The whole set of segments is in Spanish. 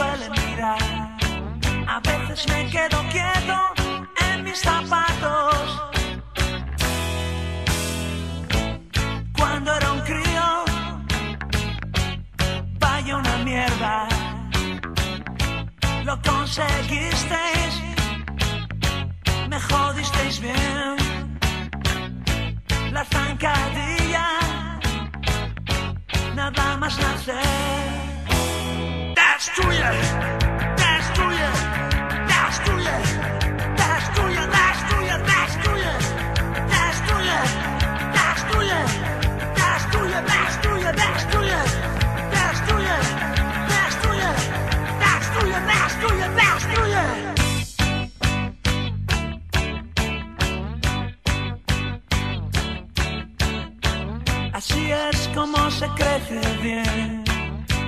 A veces me quedo quieto en mis zapatos. Cuando era un crío, vaya una mierda. Lo conseguisteis, me jodisteis bien. La zancadilla, nada más nacer. Así es como se crece bien,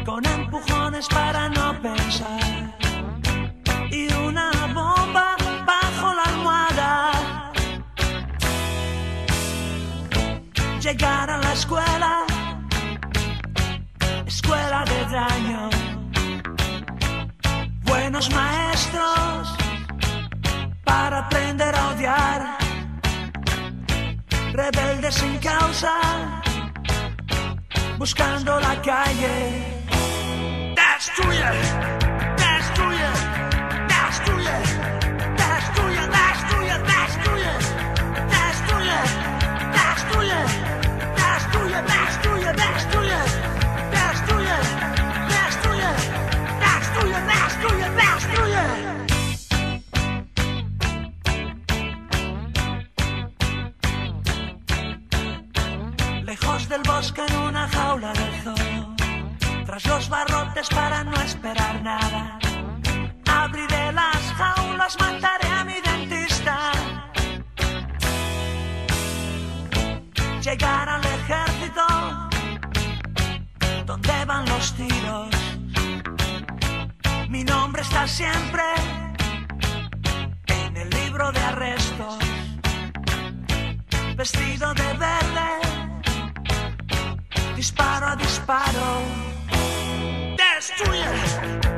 con empujones para no pensar y una bomba bajo la almohada. Llegar a la escuela, escuela de daño, buenos maestros para aprender a odiar, rebeldes sin causa buscando la calle. Lejos del bosque en una jaula de zoo, tras los barrotes para no esperar nada. Abriré las jaulas, mataré a mi dentista. Llegar al ejército, donde van los tiros. Mi nombre está siempre en el libro de arrestos. Vestido de verde disparo a disparo. Demonstrate!